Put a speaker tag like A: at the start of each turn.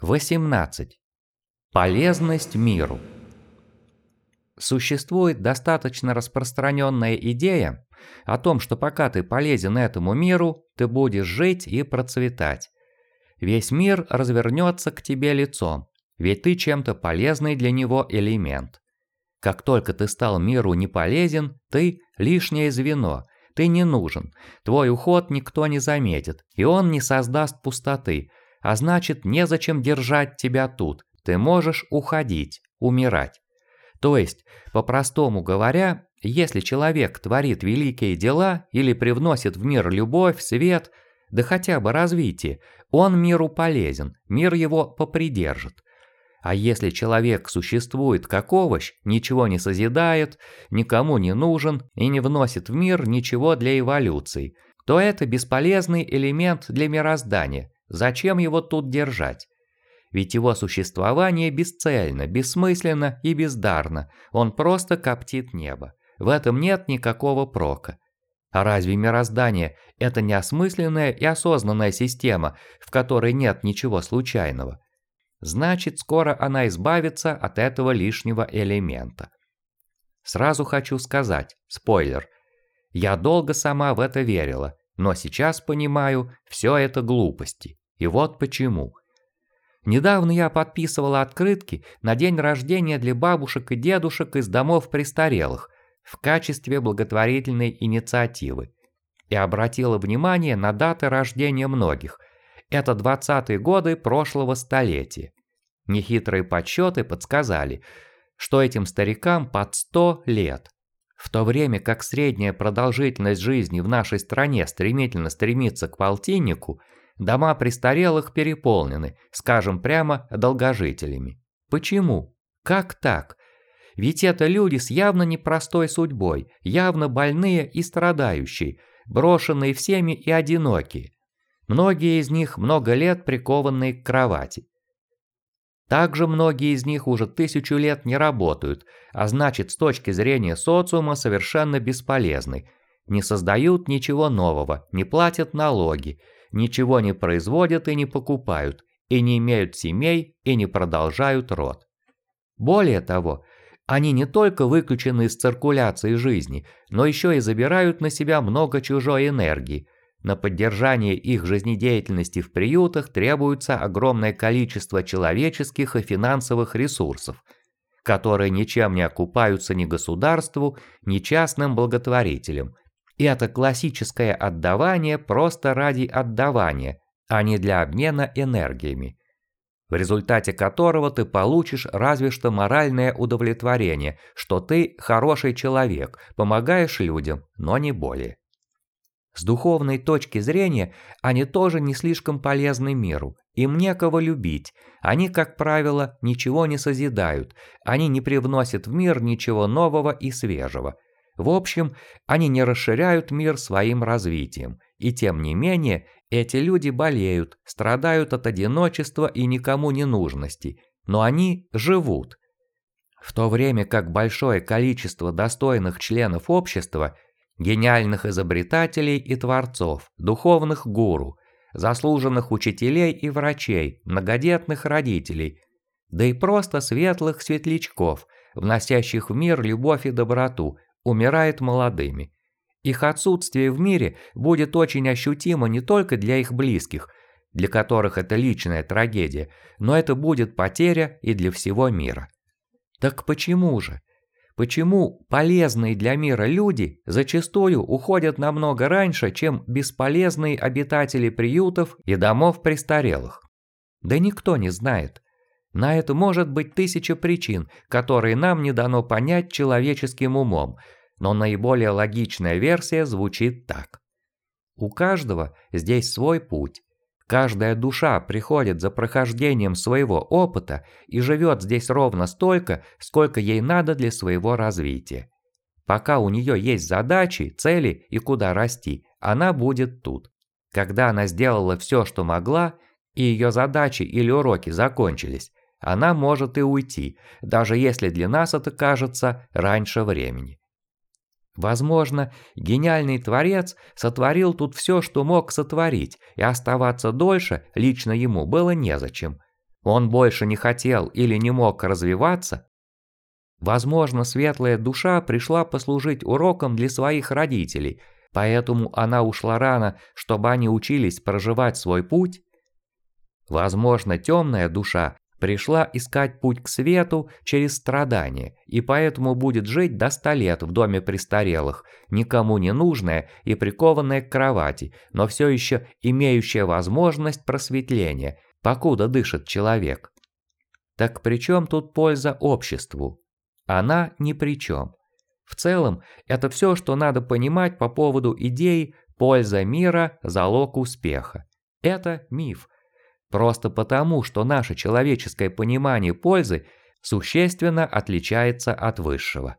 A: 18. Полезность миру. Существует достаточно распространенная идея о том, что пока ты полезен этому миру, ты будешь жить и процветать. Весь мир развернется к тебе лицом, ведь ты чем-то полезный для него элемент. Как только ты стал миру не полезен, ты лишнее звено, ты не нужен, твой уход никто не заметит, и он не создаст пустоты, а значит незачем держать тебя тут, ты можешь уходить, умирать. То есть, по-простому говоря, если человек творит великие дела или привносит в мир любовь, свет, да хотя бы развитие, он миру полезен, мир его попридержит. А если человек существует как овощ, ничего не созидает, никому не нужен и не вносит в мир ничего для эволюции, то это бесполезный элемент для мироздания, Зачем его тут держать? Ведь его существование бесцельно, бессмысленно и бездарно. Он просто коптит небо. В этом нет никакого прока. А разве мироздание – это не осмысленная и осознанная система, в которой нет ничего случайного? Значит, скоро она избавится от этого лишнего элемента. Сразу хочу сказать, спойлер, я долго сама в это верила, но сейчас понимаю, все это глупости. И вот почему. Недавно я подписывала открытки на день рождения для бабушек и дедушек из домов престарелых в качестве благотворительной инициативы и обратила внимание на даты рождения многих. Это 20-е годы прошлого столетия. Нехитрые подсчеты подсказали, что этим старикам под 100 лет. В то время как средняя продолжительность жизни в нашей стране стремительно стремится к полтиннику – Дома престарелых переполнены, скажем прямо, долгожителями. Почему? Как так? Ведь это люди с явно непростой судьбой, явно больные и страдающие, брошенные всеми и одинокие. Многие из них много лет прикованные к кровати. Также многие из них уже тысячу лет не работают, а значит с точки зрения социума совершенно бесполезны. Не создают ничего нового, не платят налоги, ничего не производят и не покупают, и не имеют семей и не продолжают род. Более того, они не только выключены из циркуляции жизни, но еще и забирают на себя много чужой энергии. На поддержание их жизнедеятельности в приютах требуется огромное количество человеческих и финансовых ресурсов, которые ничем не окупаются ни государству, ни частным благотворителям – и это классическое отдавание просто ради отдавания, а не для обмена энергиями, в результате которого ты получишь разве что моральное удовлетворение, что ты хороший человек, помогаешь людям, но не более. С духовной точки зрения они тоже не слишком полезны миру, им некого любить, они, как правило, ничего не созидают, они не привносят в мир ничего нового и свежего – в общем, они не расширяют мир своим развитием, и тем не менее эти люди болеют, страдают от одиночества и никому не нужности, но они живут. В то время как большое количество достойных членов общества, гениальных изобретателей и творцов, духовных гуру, заслуженных учителей и врачей, многодетных родителей, да и просто светлых светлячков, вносящих в мир любовь и доброту, умирает молодыми. Их отсутствие в мире будет очень ощутимо не только для их близких, для которых это личная трагедия, но это будет потеря и для всего мира. Так почему же? Почему полезные для мира люди зачастую уходят намного раньше, чем бесполезные обитатели приютов и домов престарелых? Да никто не знает. На это может быть тысяча причин, которые нам не дано понять человеческим умом, но наиболее логичная версия звучит так. У каждого здесь свой путь. Каждая душа приходит за прохождением своего опыта и живет здесь ровно столько, сколько ей надо для своего развития. Пока у нее есть задачи, цели и куда расти, она будет тут. Когда она сделала все, что могла, и ее задачи или уроки закончились, она может и уйти, даже если для нас это кажется раньше времени. Возможно, гениальный творец сотворил тут все, что мог сотворить, и оставаться дольше лично ему было незачем. Он больше не хотел или не мог развиваться? Возможно, светлая душа пришла послужить уроком для своих родителей, поэтому она ушла рано, чтобы они учились проживать свой путь? Возможно, темная душа пришла искать путь к свету через страдания, и поэтому будет жить до ста лет в доме престарелых, никому не нужная и прикованная к кровати, но все еще имеющая возможность просветления, покуда дышит человек. Так при чем тут польза обществу? Она ни при чем. В целом, это все, что надо понимать по поводу идеи «польза мира – залог успеха». Это миф – Просто потому, что наше человеческое понимание пользы существенно отличается от высшего.